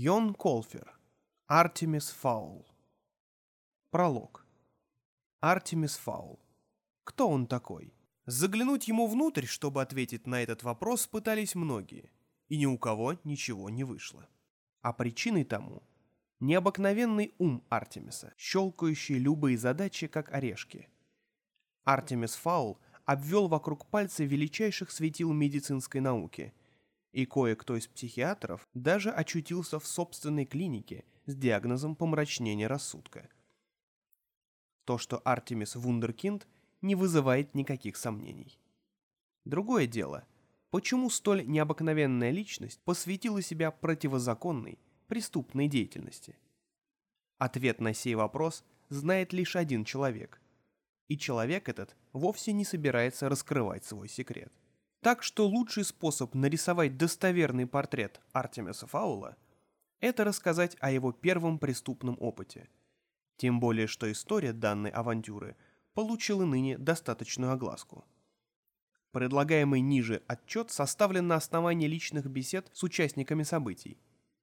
Йон Колфер. Артемис Фаул. Пролог. Артемис Фаул. Кто он такой? Заглянуть ему внутрь, чтобы ответить на этот вопрос, пытались многие, и ни у кого ничего не вышло. А причиной тому – необыкновенный ум Артемиса, щелкающий любые задачи, как орешки. Артемис Фаул обвел вокруг пальца величайших светил медицинской науки, и кое-кто из психиатров даже очутился в собственной клинике с диагнозом помрачнения рассудка. То, что Артемис Вундеркинд, не вызывает никаких сомнений. Другое дело, почему столь необыкновенная личность посвятила себя противозаконной, преступной деятельности? Ответ на сей вопрос знает лишь один человек. И человек этот вовсе не собирается раскрывать свой секрет. Так что лучший способ нарисовать достоверный портрет Артемиса Фаула – это рассказать о его первом преступном опыте. Тем более, что история данной авантюры получила ныне достаточную огласку. Предлагаемый ниже отчет составлен на основании личных бесед с участниками событий,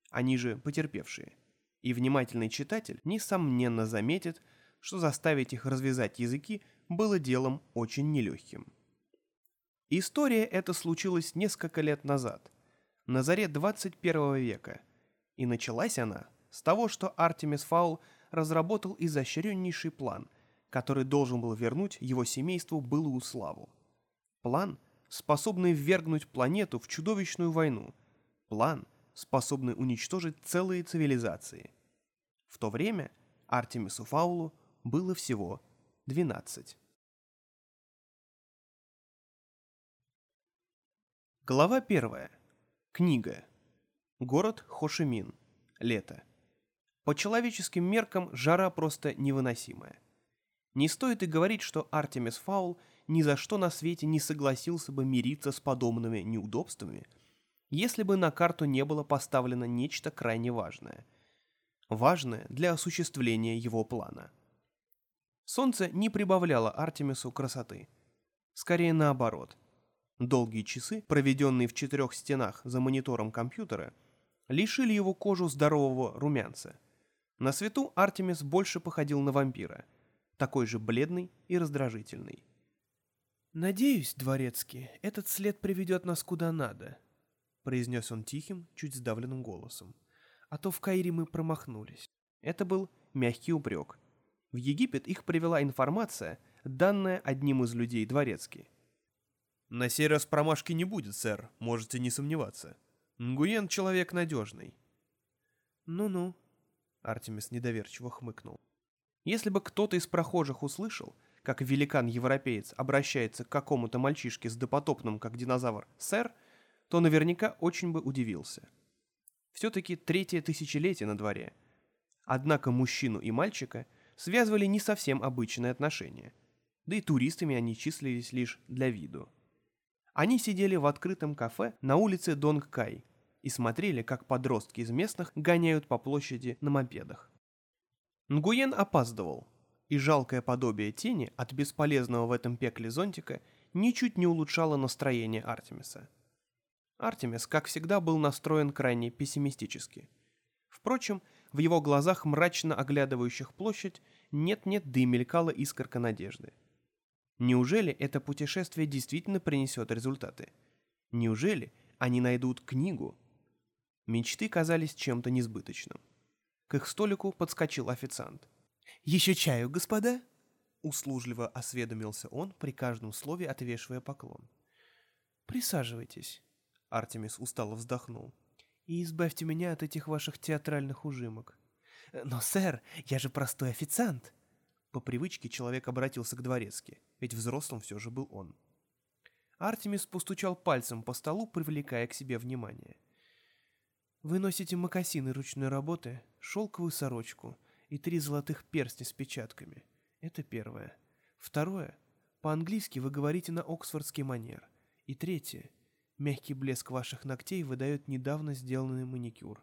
они же потерпевшие. И внимательный читатель, несомненно, заметит, что заставить их развязать языки было делом очень нелегким. История эта случилась несколько лет назад, на заре 21 века, и началась она с того, что Артемис Фаул разработал изощреннейший план, который должен был вернуть его семейству былую славу. План, способный ввергнуть планету в чудовищную войну. План, способный уничтожить целые цивилизации. В то время Артемису Фаулу было всего 12. Глава первая. Книга. Город Хошимин. Лето. По человеческим меркам жара просто невыносимая. Не стоит и говорить, что Артемис Фаул ни за что на свете не согласился бы мириться с подобными неудобствами, если бы на карту не было поставлено нечто крайне важное. Важное для осуществления его плана. Солнце не прибавляло Артемису красоты. Скорее наоборот – Долгие часы, проведенные в четырех стенах за монитором компьютера, лишили его кожу здорового румянца. На свету Артемис больше походил на вампира, такой же бледный и раздражительный. «Надеюсь, дворецкий, этот след приведет нас куда надо», — произнес он тихим, чуть сдавленным голосом. «А то в Каире мы промахнулись». Это был мягкий упрек. В Египет их привела информация, данная одним из людей дворецкий. На сей раз промашки не будет, сэр, можете не сомневаться. Нгуен человек надежный. Ну-ну, Артемис недоверчиво хмыкнул. Если бы кто-то из прохожих услышал, как великан-европеец обращается к какому-то мальчишке с допотопным, как динозавр, сэр, то наверняка очень бы удивился. Все-таки третье тысячелетие на дворе. Однако мужчину и мальчика связывали не совсем обычные отношения. Да и туристами они числились лишь для виду. Они сидели в открытом кафе на улице Донг-Кай и смотрели, как подростки из местных гоняют по площади на мопедах. Нгуен опаздывал, и жалкое подобие тени от бесполезного в этом пекле зонтика ничуть не улучшало настроение Артемиса. Артемис, как всегда, был настроен крайне пессимистически. Впрочем, в его глазах, мрачно оглядывающих площадь, нет-нет, да и мелькала искорка надежды. Неужели это путешествие действительно принесет результаты? Неужели они найдут книгу? Мечты казались чем-то несбыточным. К их столику подскочил официант. «Еще чаю, господа?» Услужливо осведомился он, при каждом слове отвешивая поклон. «Присаживайтесь», — Артемис устало вздохнул, «и избавьте меня от этих ваших театральных ужимок». «Но, сэр, я же простой официант», по привычке человек обратился к дворецки, ведь взрослым все же был он. Артемис постучал пальцем по столу, привлекая к себе внимание. «Вы носите мокасины ручной работы, шелковую сорочку и три золотых перстня с печатками. Это первое. Второе. По-английски вы говорите на оксфордский манер. И третье. Мягкий блеск ваших ногтей выдает недавно сделанный маникюр.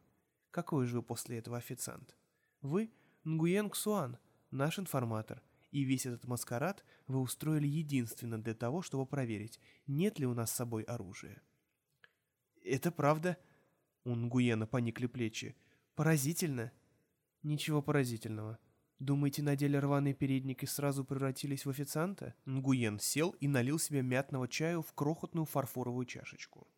Какой же вы после этого официант? Вы Нгуен Ксуан, наш информатор, и весь этот маскарад вы устроили единственно для того, чтобы проверить, нет ли у нас с собой оружия. Это правда. У Нгуена поникли плечи. Поразительно. Ничего поразительного. Думаете, надели рваный передник и сразу превратились в официанта? Нгуен сел и налил себе мятного чаю в крохотную фарфоровую чашечку.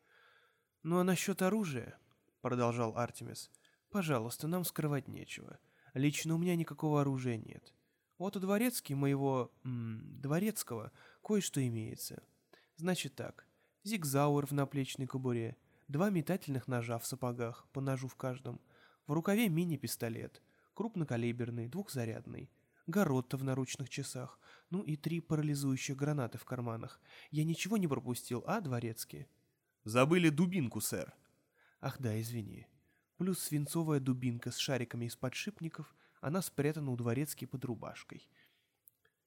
«Ну а насчет оружия?» — продолжал Артемис. «Пожалуйста, нам скрывать нечего. Лично у меня никакого оружия нет. Вот у дворецки моего... М -м, дворецкого кое-что имеется. Значит так, зигзауэр в наплечной кобуре, два метательных ножа в сапогах, по ножу в каждом, в рукаве мини-пистолет — крупнокалиберный, двухзарядный, Гаротта в наручных часах, ну и три парализующих гранаты в карманах. Я ничего не пропустил, а, дворецкий? Забыли дубинку, сэр. Ах да, извини. Плюс свинцовая дубинка с шариками из подшипников, она спрятана у дворецки под рубашкой.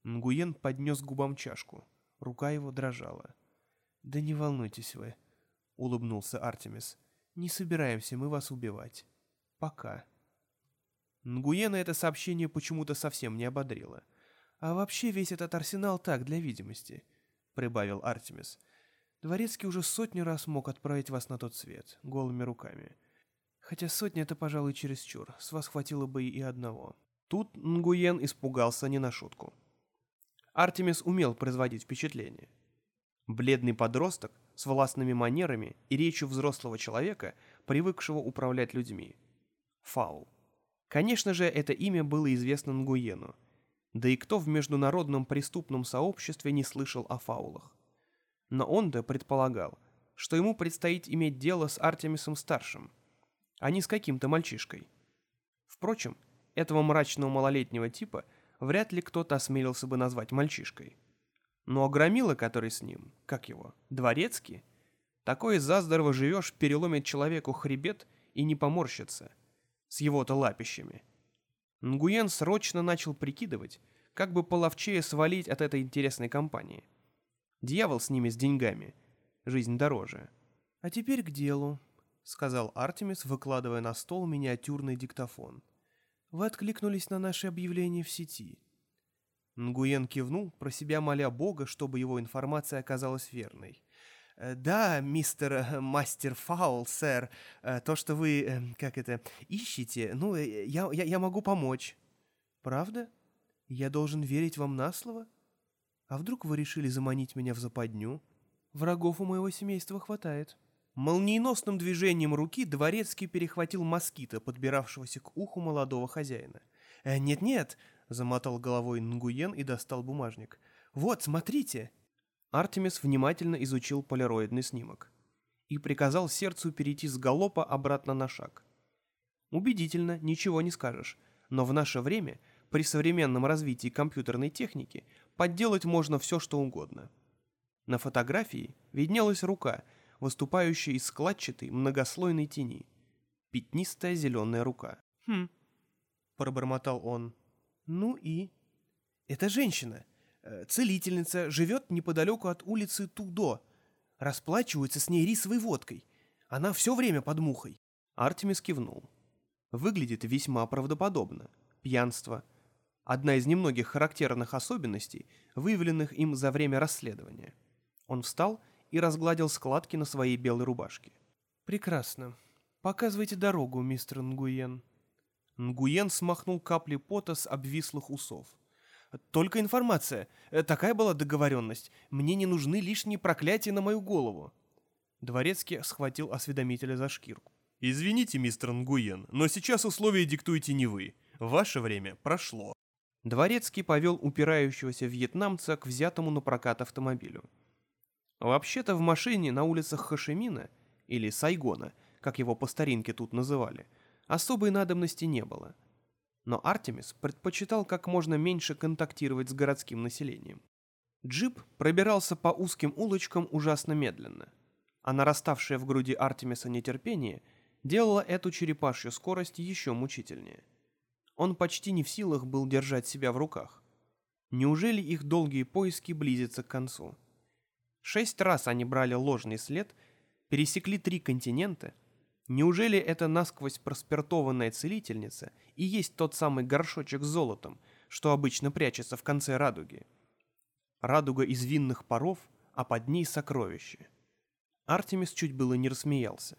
Нгуен поднес губам чашку. Рука его дрожала. «Да не волнуйтесь вы», — улыбнулся Артемис. «Не собираемся мы вас убивать. Пока». Нгуена это сообщение почему-то совсем не ободрило. «А вообще весь этот арсенал так, для видимости», — прибавил Артемис. «Дворецкий уже сотню раз мог отправить вас на тот свет, голыми руками. Хотя сотня — это, пожалуй, чересчур, с вас хватило бы и одного». Тут Нгуен испугался не на шутку. Артемис умел производить впечатление. Бледный подросток с властными манерами и речью взрослого человека, привыкшего управлять людьми. Фаул. Конечно же, это имя было известно Нгуену. Да и кто в международном преступном сообществе не слышал о фаулах? Но он-то предполагал, что ему предстоит иметь дело с Артемисом-старшим, а не с каким-то мальчишкой. Впрочем, этого мрачного малолетнего типа вряд ли кто-то осмелился бы назвать мальчишкой. Но огромила, который с ним, как его, дворецкий, такой заздорово живешь, переломит человеку хребет и не поморщится – с его-то лапищами. Нгуен срочно начал прикидывать, как бы половчее свалить от этой интересной компании. Дьявол с ними с деньгами. Жизнь дороже. «А теперь к делу», — сказал Артемис, выкладывая на стол миниатюрный диктофон. «Вы откликнулись на наше объявление в сети». Нгуен кивнул, про себя моля Бога, чтобы его информация оказалась верной. Э, «Да, мистер э, Мастер Фаул, сэр, э, то, что вы, как это, ищете, ну, я, я, я могу помочь». «Правда? Я должен верить вам на слово? А вдруг вы решили заманить меня в западню? Врагов у моего семейства хватает». Молниеносным движением руки дворецкий перехватил москита, подбиравшегося к уху молодого хозяина. «Нет-нет», — замотал головой Нгуен и достал бумажник. «Вот, смотрите!» Артемис внимательно изучил полироидный снимок и приказал сердцу перейти с галопа обратно на шаг. Убедительно, ничего не скажешь, но в наше время, при современном развитии компьютерной техники, подделать можно все, что угодно. На фотографии виднелась рука, выступающая из складчатой многослойной тени. Пятнистая зеленая рука. «Хм», — пробормотал он. «Ну и...» «Это женщина!» Э, целительница, живет неподалеку от улицы Тудо. Расплачиваются с ней рисовой водкой. Она все время под мухой. Артемис кивнул. Выглядит весьма правдоподобно. Пьянство. Одна из немногих характерных особенностей, выявленных им за время расследования. Он встал и разгладил складки на своей белой рубашке. «Прекрасно. Показывайте дорогу, мистер Нгуен». Нгуен смахнул капли пота с обвислых усов. Только информация. Такая была договоренность. Мне не нужны лишние проклятия на мою голову». Дворецкий схватил осведомителя за шкирку. «Извините, мистер Нгуен, но сейчас условия диктуете не вы. Ваше время прошло». Дворецкий повел упирающегося вьетнамца к взятому на прокат автомобилю. Вообще-то в машине на улицах Хашимина, или Сайгона, как его по старинке тут называли, особой надобности не было – но Артемис предпочитал как можно меньше контактировать с городским населением. Джип пробирался по узким улочкам ужасно медленно, а нараставшее в груди Артемиса нетерпение делало эту черепашью скорость еще мучительнее. Он почти не в силах был держать себя в руках. Неужели их долгие поиски близятся к концу? Шесть раз они брали ложный след, пересекли три континента — Неужели эта насквозь проспиртованная целительница и есть тот самый горшочек с золотом, что обычно прячется в конце радуги? Радуга из винных паров, а под ней сокровище. Артемис чуть было не рассмеялся.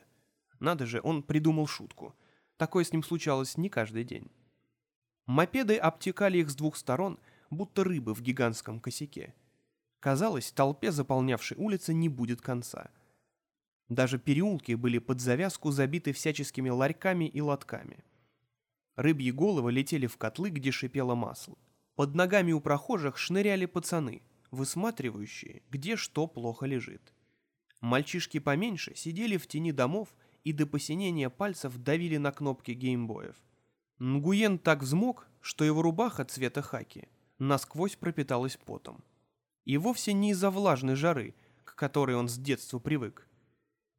Надо же, он придумал шутку. Такое с ним случалось не каждый день. Мопеды обтекали их с двух сторон, будто рыбы в гигантском косяке. Казалось, толпе, заполнявшей улицы, не будет конца. Даже переулки были под завязку забиты всяческими ларьками и лотками. Рыбьи головы летели в котлы, где шипело масло. Под ногами у прохожих шныряли пацаны, высматривающие, где что плохо лежит. Мальчишки поменьше сидели в тени домов и до посинения пальцев давили на кнопки геймбоев. Нгуен так взмок, что его рубаха цвета хаки насквозь пропиталась потом. И вовсе не из-за влажной жары, к которой он с детства привык.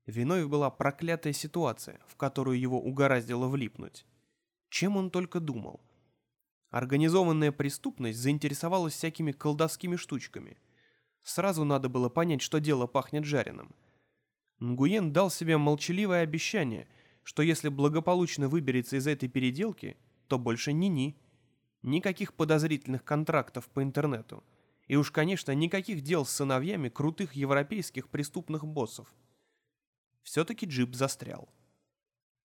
Виной была проклятая ситуация, в которую его угораздило влипнуть. Чем он только думал. Организованная преступность заинтересовалась всякими колдовскими штучками. Сразу надо было понять, что дело пахнет жареным. Нгуен дал себе молчаливое обещание, что если благополучно выберется из этой переделки, то больше ни-ни. Никаких подозрительных контрактов по интернету. И уж, конечно, никаких дел с сыновьями крутых европейских преступных боссов. Все-таки джип застрял.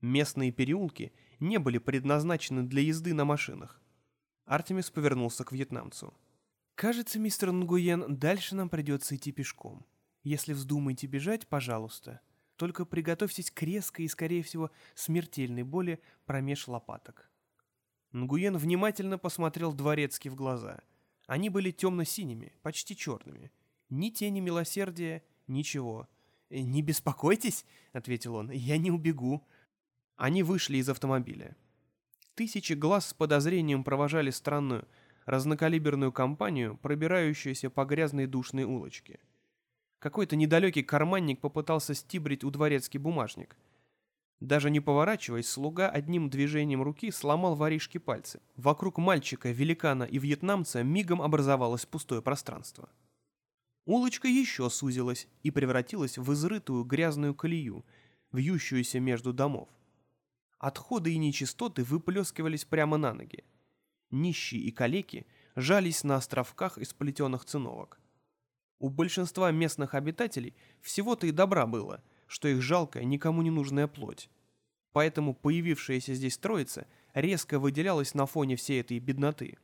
Местные переулки не были предназначены для езды на машинах. Артемис повернулся к вьетнамцу. «Кажется, мистер Нгуен, дальше нам придется идти пешком. Если вздумаете бежать, пожалуйста. Только приготовьтесь к резкой и, скорее всего, смертельной боли промеж лопаток». Нгуен внимательно посмотрел дворецки в глаза. Они были темно-синими, почти черными. Ни тени милосердия, ничего. «Э, «Не беспокойтесь», — ответил он, — «я не убегу». Они вышли из автомобиля. Тысячи глаз с подозрением провожали странную, разнокалиберную компанию, пробирающуюся по грязной душной улочке. Какой-то недалекий карманник попытался стибрить у дворецкий бумажник. Даже не поворачиваясь, слуга одним движением руки сломал воришки пальцы. Вокруг мальчика, великана и вьетнамца мигом образовалось пустое пространство. Улочка еще сузилась и превратилась в изрытую грязную колею, вьющуюся между домов. Отходы и нечистоты выплескивались прямо на ноги. Нищие и калеки жались на островках из плетеных циновок. У большинства местных обитателей всего-то и добра было, что их жалкая, никому не нужная плоть. Поэтому появившаяся здесь троица резко выделялась на фоне всей этой бедноты.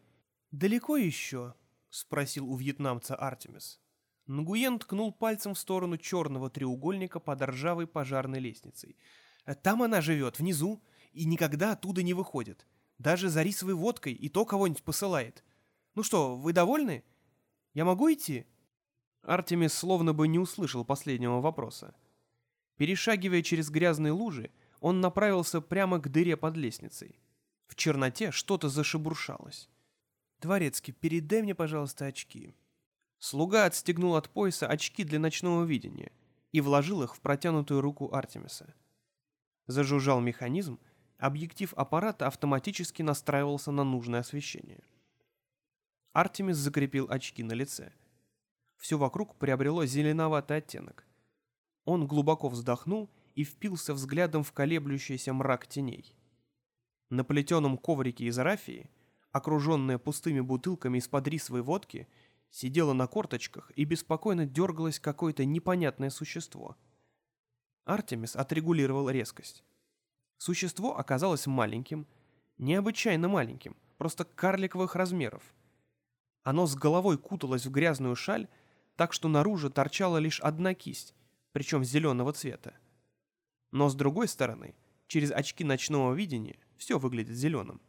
«Далеко еще?» — спросил у вьетнамца Артемис. Нгуен ткнул пальцем в сторону черного треугольника под ржавой пожарной лестницей. «Там она живет, внизу и никогда оттуда не выходит. Даже за рисовой водкой и то кого-нибудь посылает. Ну что, вы довольны? Я могу идти?» Артемис словно бы не услышал последнего вопроса. Перешагивая через грязные лужи, он направился прямо к дыре под лестницей. В черноте что-то зашебуршалось. «Дворецкий, передай мне, пожалуйста, очки». Слуга отстегнул от пояса очки для ночного видения и вложил их в протянутую руку Артемиса. Зажужжал механизм, объектив аппарата автоматически настраивался на нужное освещение. Артемис закрепил очки на лице. Все вокруг приобрело зеленоватый оттенок. Он глубоко вздохнул и впился взглядом в колеблющийся мрак теней. На плетеном коврике из арафии, окруженная пустыми бутылками из-под рисовой водки, сидела на корточках и беспокойно дергалось какое-то непонятное существо. Артемис отрегулировал резкость. Существо оказалось маленьким, необычайно маленьким, просто карликовых размеров. Оно с головой куталось в грязную шаль, так что наружу торчала лишь одна кисть, причем зеленого цвета. Но с другой стороны, через очки ночного видения все выглядит зеленым.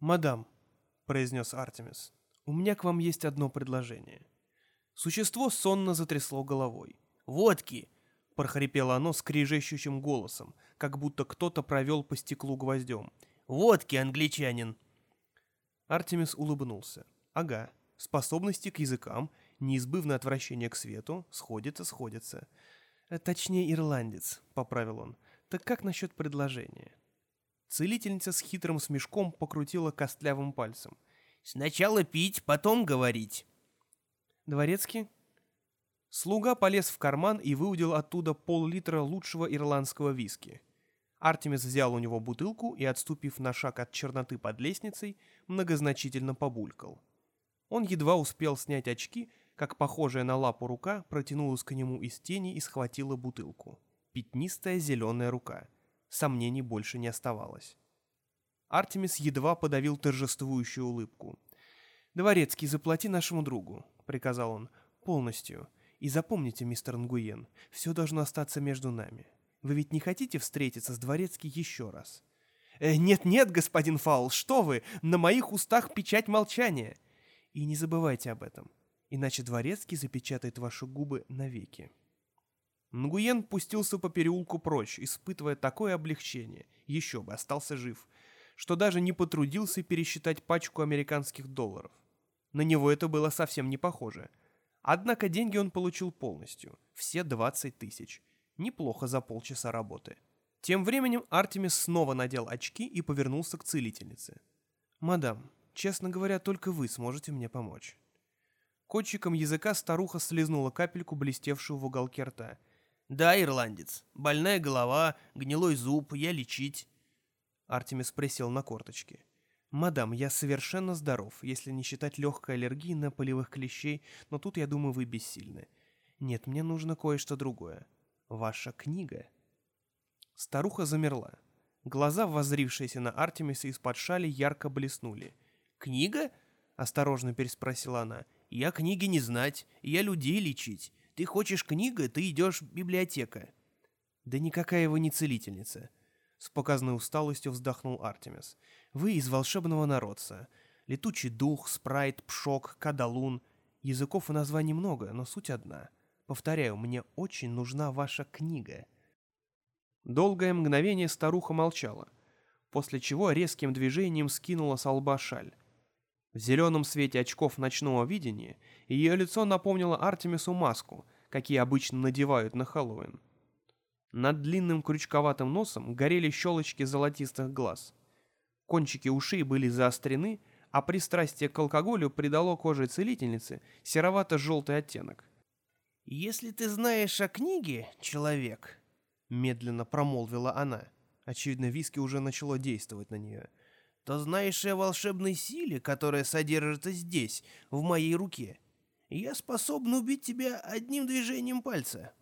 «Мадам», — произнес Артемис, — «у меня к вам есть одно предложение». Существо сонно затрясло головой. «Водки!» — прохрипело оно скрижещущим голосом, как будто кто-то провел по стеклу гвоздем. «Водки, англичанин!» Артемис улыбнулся. «Ага, способности к языкам, неизбывное отвращение к свету, сходится, сходится. Э, точнее, ирландец», — поправил он. «Так как насчет предложения?» Целительница с хитрым смешком покрутила костлявым пальцем. «Сначала пить, потом говорить». «Дворецкий?» Слуга полез в карман и выудил оттуда пол-литра лучшего ирландского виски. Артемис взял у него бутылку и, отступив на шаг от черноты под лестницей, многозначительно побулькал. Он едва успел снять очки, как похожая на лапу рука протянулась к нему из тени и схватила бутылку. Пятнистая зеленая рука. Сомнений больше не оставалось. Артемис едва подавил торжествующую улыбку. «Дворецкий, заплати нашему другу», — приказал он, — «полностью. И запомните, мистер Нгуен, все должно остаться между нами. Вы ведь не хотите встретиться с Дворецкий еще раз?» «Э, «Нет-нет, господин Фаул, что вы! На моих устах печать молчания!» «И не забывайте об этом, иначе Дворецкий запечатает ваши губы навеки». Нгуен пустился по переулку прочь, испытывая такое облегчение, еще бы, остался жив, что даже не потрудился пересчитать пачку американских долларов. На него это было совсем не похоже. Однако деньги он получил полностью, все 20 тысяч. Неплохо за полчаса работы. Тем временем Артемис снова надел очки и повернулся к целительнице. «Мадам, честно говоря, только вы сможете мне помочь». Кончиком языка старуха слезнула капельку, блестевшую в уголке рта – «Да, ирландец. Больная голова, гнилой зуб, я лечить». Артемис присел на корточки. «Мадам, я совершенно здоров, если не считать легкой аллергии на полевых клещей, но тут, я думаю, вы бессильны. Нет, мне нужно кое-что другое. Ваша книга». Старуха замерла. Глаза, воззрившиеся на Артемиса из-под шали, ярко блеснули. «Книга?» — осторожно переспросила она. «Я книги не знать, я людей лечить. Ты хочешь книга, ты идешь библиотека». «Да никакая вы не целительница», — с показанной усталостью вздохнул Артемис. «Вы из волшебного народца. Летучий дух, спрайт, пшок, кадалун. Языков и названий много, но суть одна. Повторяю, мне очень нужна ваша книга». Долгое мгновение старуха молчала, после чего резким движением скинула с лба шаль. В зеленом свете очков ночного видения ее лицо напомнило Артемису маску, какие обычно надевают на Хэллоуин. Над длинным крючковатым носом горели щелочки золотистых глаз. Кончики ушей были заострены, а пристрастие к алкоголю придало коже целительницы серовато-желтый оттенок. «Если ты знаешь о книге, человек», — медленно промолвила она, очевидно, виски уже начало действовать на нее — то знаешь и о волшебной силе, которая содержится здесь, в моей руке. Я способен убить тебя одним движением пальца».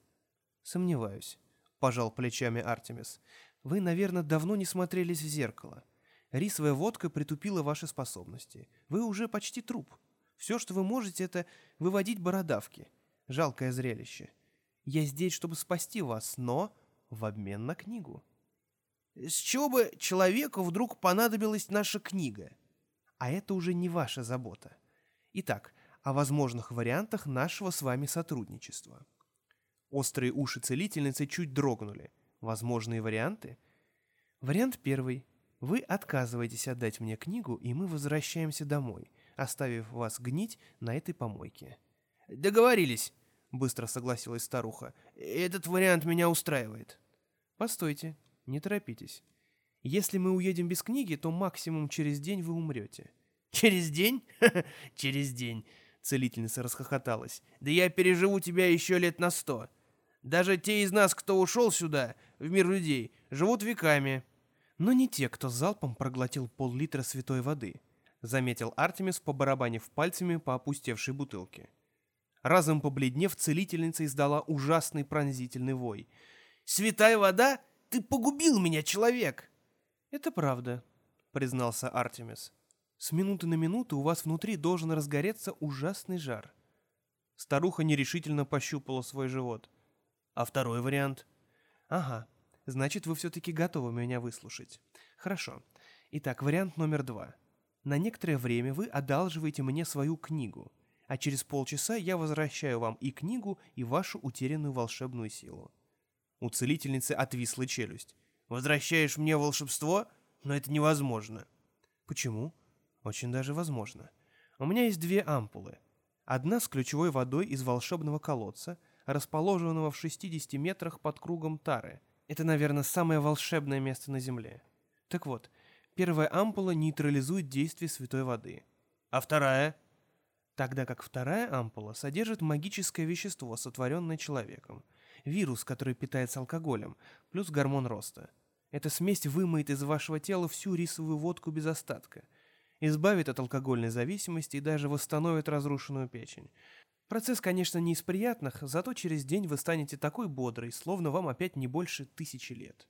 «Сомневаюсь», — пожал плечами Артемис. «Вы, наверное, давно не смотрелись в зеркало. Рисовая водка притупила ваши способности. Вы уже почти труп. Все, что вы можете, это выводить бородавки. Жалкое зрелище. Я здесь, чтобы спасти вас, но в обмен на книгу». С чего бы человеку вдруг понадобилась наша книга? А это уже не ваша забота. Итак, о возможных вариантах нашего с вами сотрудничества. Острые уши целительницы чуть дрогнули. Возможные варианты? Вариант первый. Вы отказываетесь отдать мне книгу, и мы возвращаемся домой, оставив вас гнить на этой помойке. «Договорились», — быстро согласилась старуха. «Этот вариант меня устраивает». «Постойте», не торопитесь. Если мы уедем без книги, то максимум через день вы умрете». «Через день? Через день!» Целительница расхохоталась. «Да я переживу тебя еще лет на сто. Даже те из нас, кто ушел сюда, в мир людей, живут веками». «Но не те, кто залпом проглотил пол-литра святой воды», заметил Артемис, побарабанив пальцами по опустевшей бутылке. Разом побледнев, целительница издала ужасный пронзительный вой. «Святая вода? Ты погубил меня, человек!» «Это правда», — признался Артемис. «С минуты на минуту у вас внутри должен разгореться ужасный жар». Старуха нерешительно пощупала свой живот. «А второй вариант?» «Ага, значит, вы все-таки готовы меня выслушать. Хорошо. Итак, вариант номер два. На некоторое время вы одалживаете мне свою книгу, а через полчаса я возвращаю вам и книгу, и вашу утерянную волшебную силу. У целительницы отвисла челюсть. «Возвращаешь мне волшебство? Но это невозможно». «Почему?» «Очень даже возможно. У меня есть две ампулы. Одна с ключевой водой из волшебного колодца, расположенного в 60 метрах под кругом Тары. Это, наверное, самое волшебное место на Земле. Так вот, первая ампула нейтрализует действие святой воды. А вторая? Тогда как вторая ампула содержит магическое вещество, сотворенное человеком – вирус, который питается алкоголем, плюс гормон роста. Эта смесь вымоет из вашего тела всю рисовую водку без остатка, избавит от алкогольной зависимости и даже восстановит разрушенную печень. Процесс, конечно, не из приятных, зато через день вы станете такой бодрой, словно вам опять не больше тысячи лет.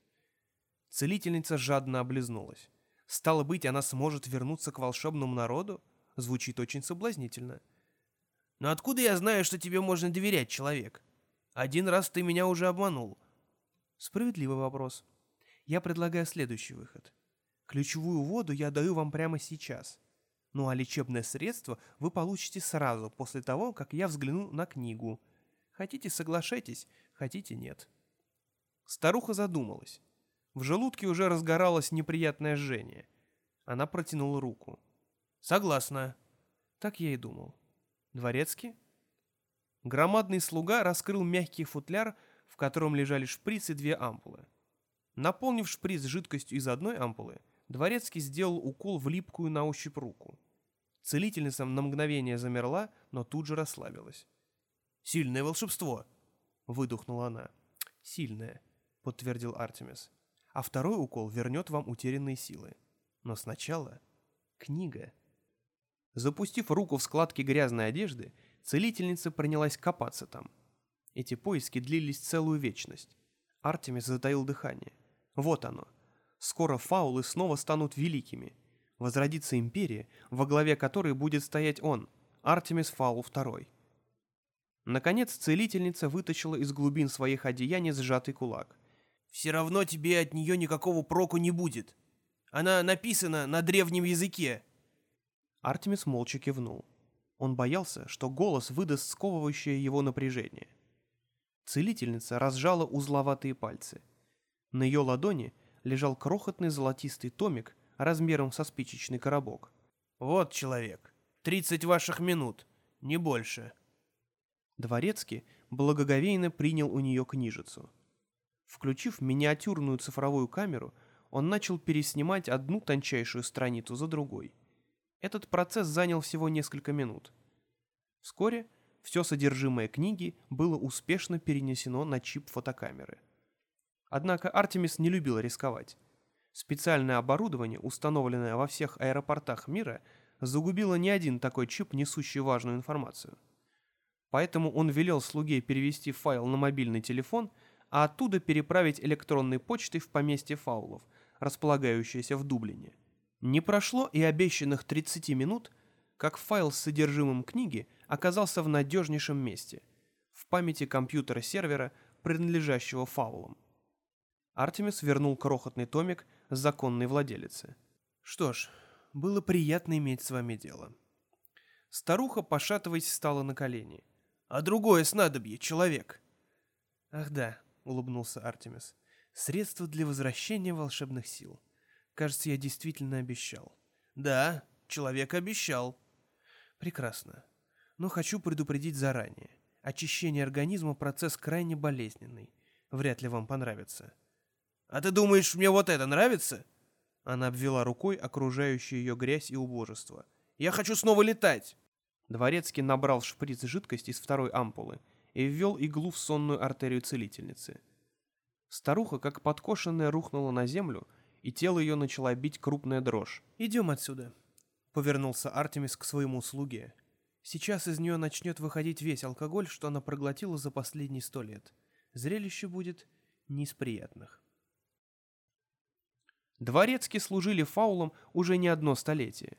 Целительница жадно облизнулась. Стало быть, она сможет вернуться к волшебному народу? Звучит очень соблазнительно. Но откуда я знаю, что тебе можно доверять, человек? Один раз ты меня уже обманул. Справедливый вопрос. Я предлагаю следующий выход. Ключевую воду я даю вам прямо сейчас. Ну а лечебное средство вы получите сразу, после того, как я взгляну на книгу. Хотите, соглашайтесь, хотите, нет. Старуха задумалась. В желудке уже разгоралось неприятное жжение. Она протянула руку. «Согласна». Так я и думал. Дворецкий? Громадный слуга раскрыл мягкий футляр, в котором лежали шприц и две ампулы. Наполнив шприц жидкостью из одной ампулы, Дворецкий сделал укол в липкую на ощупь руку. Целительница на мгновение замерла, но тут же расслабилась. «Сильное волшебство!» — выдохнула она. «Сильное», — подтвердил Артемис а второй укол вернет вам утерянные силы. Но сначала книга. Запустив руку в складки грязной одежды, целительница принялась копаться там. Эти поиски длились целую вечность. Артемис затаил дыхание. Вот оно. Скоро фаулы снова станут великими. Возродится империя, во главе которой будет стоять он, Артемис Фаул II. Наконец целительница вытащила из глубин своих одеяний сжатый кулак все равно тебе от нее никакого проку не будет. Она написана на древнем языке». Артемис молча кивнул. Он боялся, что голос выдаст сковывающее его напряжение. Целительница разжала узловатые пальцы. На ее ладони лежал крохотный золотистый томик размером со спичечный коробок. «Вот человек. Тридцать ваших минут. Не больше». Дворецкий благоговейно принял у нее книжицу. Включив миниатюрную цифровую камеру, он начал переснимать одну тончайшую страницу за другой. Этот процесс занял всего несколько минут. Вскоре все содержимое книги было успешно перенесено на чип фотокамеры. Однако Артемис не любил рисковать. Специальное оборудование, установленное во всех аэропортах мира, загубило не один такой чип, несущий важную информацию. Поэтому он велел слуге перевести файл на мобильный телефон – а оттуда переправить электронной почтой в поместье фаулов, располагающееся в Дублине. Не прошло и обещанных 30 минут, как файл с содержимым книги оказался в надежнейшем месте, в памяти компьютера сервера, принадлежащего фаулам. Артемис вернул крохотный томик законной владелицы. Что ж, было приятно иметь с вами дело. Старуха, пошатываясь, встала на колени. «А другое снадобье, человек!» «Ах да, — улыбнулся Артемис. «Средство для возвращения волшебных сил. Кажется, я действительно обещал». «Да, человек обещал». «Прекрасно. Но хочу предупредить заранее. Очищение организма — процесс крайне болезненный. Вряд ли вам понравится». «А ты думаешь, мне вот это нравится?» Она обвела рукой окружающую ее грязь и убожество. «Я хочу снова летать!» Дворецкий набрал шприц жидкости из второй ампулы и ввел иглу в сонную артерию целительницы. Старуха, как подкошенная, рухнула на землю, и тело ее начала бить крупная дрожь. «Идем отсюда», — повернулся Артемис к своему слуге. «Сейчас из нее начнет выходить весь алкоголь, что она проглотила за последние сто лет. Зрелище будет не из приятных». Дворецкие служили фаулам уже не одно столетие.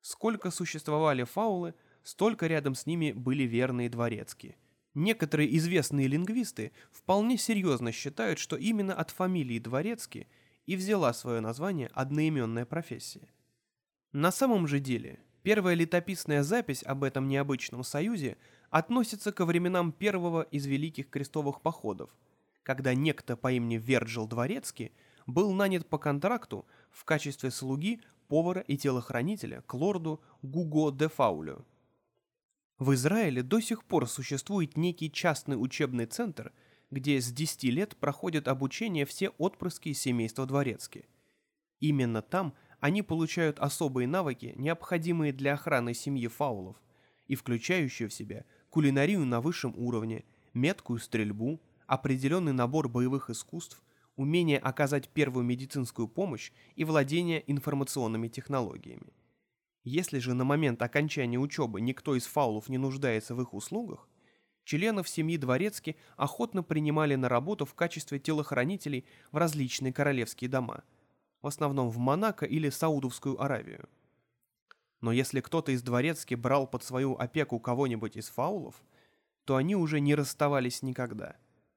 Сколько существовали фаулы, столько рядом с ними были верные дворецкие — Некоторые известные лингвисты вполне серьезно считают, что именно от фамилии Дворецкий и взяла свое название одноименная профессия. На самом же деле, первая летописная запись об этом необычном союзе относится ко временам первого из великих крестовых походов, когда некто по имени Верджил Дворецкий был нанят по контракту в качестве слуги, повара и телохранителя к лорду Гуго де Фаулю. В Израиле до сих пор существует некий частный учебный центр, где с 10 лет проходят обучение все отпрыски семейства Дворецки. Именно там они получают особые навыки, необходимые для охраны семьи фаулов, и включающие в себя кулинарию на высшем уровне, меткую стрельбу, определенный набор боевых искусств, умение оказать первую медицинскую помощь и владение информационными технологиями. Если же на момент окончания учебы никто из фаулов не нуждается в их услугах, членов семьи Дворецки охотно принимали на работу в качестве телохранителей в различные королевские дома. в основном в Монако или Саудовскую Аравию. Но если кто-то из дворецки брал под свою опеку кого-нибудь из фаулов, то они уже не расставались никогда.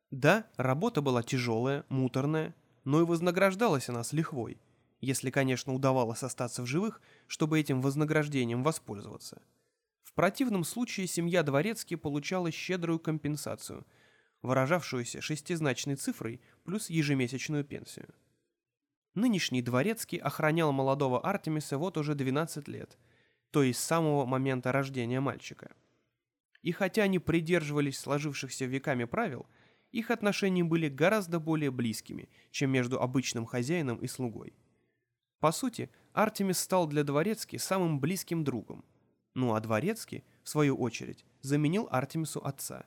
Да, работа была тяжелая, муторная, но и вознаграждалась она с лихвой, если, конечно, удавалось остаться в живых, чтобы этим вознаграждением воспользоваться. В противном случае семья Дворецки получала щедрую компенсацию, выражавшуюся шестизначной цифрой плюс ежемесячную пенсию. Нынешний Дворецкий охранял молодого Артемиса вот уже 12 лет, то есть с самого момента рождения мальчика. И хотя они придерживались сложившихся веками правил, их отношения были гораздо более близкими, чем между обычным хозяином и слугой. По сути, Артемис стал для Дворецки самым близким другом. Ну а Дворецкий, в свою очередь, заменил Артемису отца.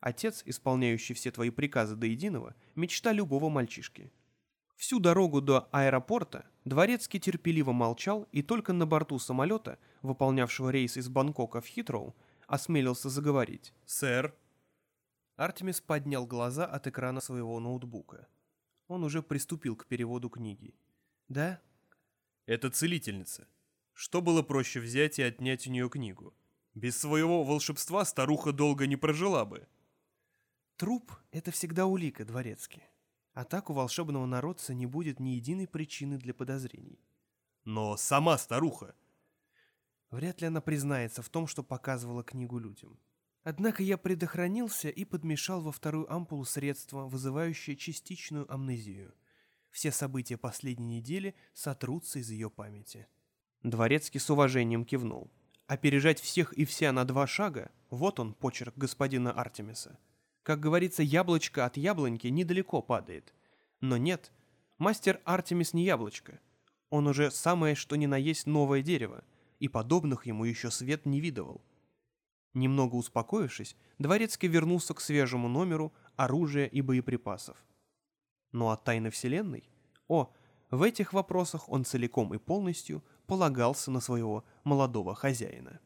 Отец, исполняющий все твои приказы до единого, мечта любого мальчишки. Всю дорогу до аэропорта Дворецкий терпеливо молчал и только на борту самолета, выполнявшего рейс из Бангкока в Хитроу, осмелился заговорить. «Сэр?» Артемис поднял глаза от экрана своего ноутбука. Он уже приступил к переводу книги. «Да?» «Это целительница. Что было проще взять и отнять у нее книгу? Без своего волшебства старуха долго не прожила бы». «Труп — это всегда улика, дворецкий. А так у волшебного народца не будет ни единой причины для подозрений». «Но сама старуха...» Вряд ли она признается в том, что показывала книгу людям. Однако я предохранился и подмешал во вторую ампулу средства, вызывающее частичную амнезию. Все события последней недели сотрутся из ее памяти. Дворецкий с уважением кивнул. Опережать всех и вся на два шага – вот он, почерк господина Артемиса. Как говорится, яблочко от яблоньки недалеко падает. Но нет, мастер Артемис не яблочко. Он уже самое что ни на есть новое дерево – и подобных ему еще свет не видывал. Немного успокоившись, Дворецкий вернулся к свежему номеру оружия и боеприпасов. Ну а тайны Вселенной? О, в этих вопросах он целиком и полностью полагался на своего молодого хозяина.